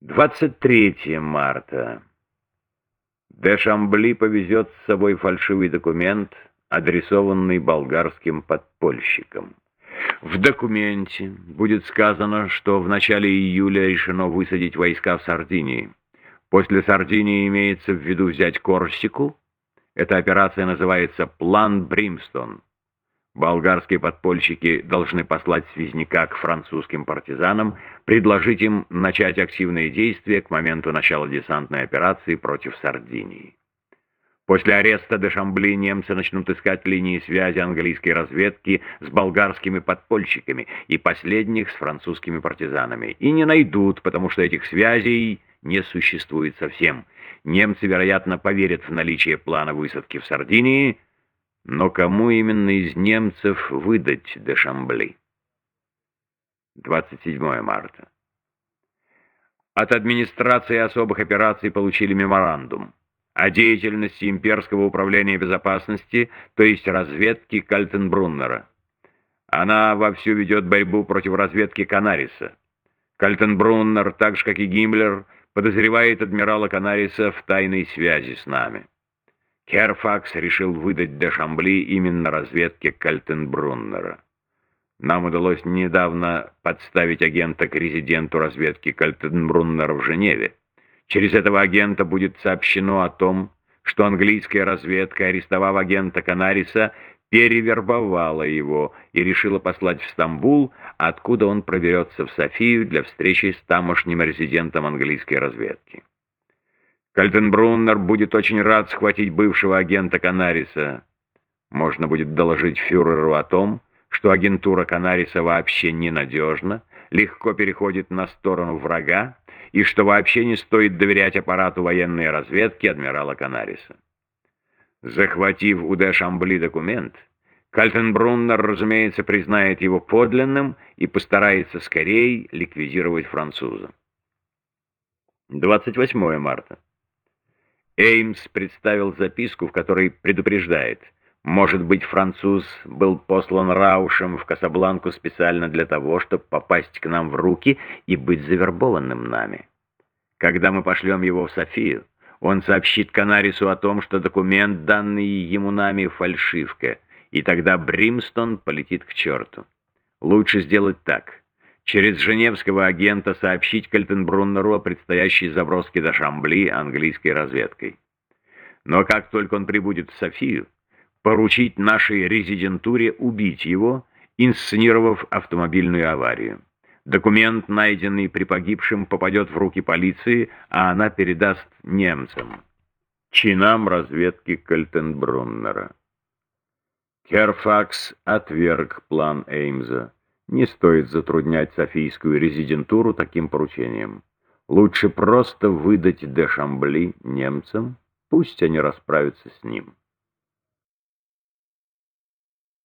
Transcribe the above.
23 марта. Де Шамбли повезет с собой фальшивый документ, адресованный болгарским подпольщикам. В документе будет сказано, что в начале июля решено высадить войска в Сардинии. После Сардинии имеется в виду взять Корсику. Эта операция называется «План Бримстон». Болгарские подпольщики должны послать связняка к французским партизанам, предложить им начать активные действия к моменту начала десантной операции против Сардинии. После ареста де Шамбли немцы начнут искать линии связи английской разведки с болгарскими подпольщиками и последних с французскими партизанами. И не найдут, потому что этих связей не существует совсем. Немцы, вероятно, поверят в наличие плана высадки в Сардинии – но кому именно из немцев выдать Дешамбли? 27 марта. От администрации особых операций получили меморандум о деятельности имперского управления безопасности, то есть разведки Кальтенбруннера. Она вовсю ведет борьбу против разведки Канариса. Кальтенбруннер, так же как и Гиммлер, подозревает адмирала Канариса в тайной связи с нами. Керфакс решил выдать де Шамбли именно разведке Кальтенбруннера. Нам удалось недавно подставить агента к резиденту разведки Кальтенбруннера в Женеве. Через этого агента будет сообщено о том, что английская разведка, арестовав агента Канариса, перевербовала его и решила послать в Стамбул, откуда он проберется в Софию для встречи с тамошним резидентом английской разведки. Кальтенбруннер будет очень рад схватить бывшего агента Канариса. Можно будет доложить фюреру о том, что агентура Канариса вообще ненадежна, легко переходит на сторону врага, и что вообще не стоит доверять аппарату военной разведки адмирала Канариса. Захватив у де Шамбли документ, Кальтенбруннер, разумеется, признает его подлинным и постарается скорее ликвидировать француза. 28 марта. Эймс представил записку, в которой предупреждает. Может быть, француз был послан Раушем в Касабланку специально для того, чтобы попасть к нам в руки и быть завербованным нами. Когда мы пошлем его в Софию, он сообщит Канарису о том, что документ, данный ему нами, фальшивка, и тогда Бримстон полетит к черту. Лучше сделать так через женевского агента сообщить Кальтенбруннеру о предстоящей заброске до Шамбли английской разведкой. Но как только он прибудет в Софию, поручить нашей резидентуре убить его, инсценировав автомобильную аварию. Документ, найденный при погибшем, попадет в руки полиции, а она передаст немцам, чинам разведки Кальтенбруннера. Керфакс отверг план Эймза. Не стоит затруднять Софийскую резидентуру таким поручением. Лучше просто выдать де Шамбли немцам, пусть они расправятся с ним.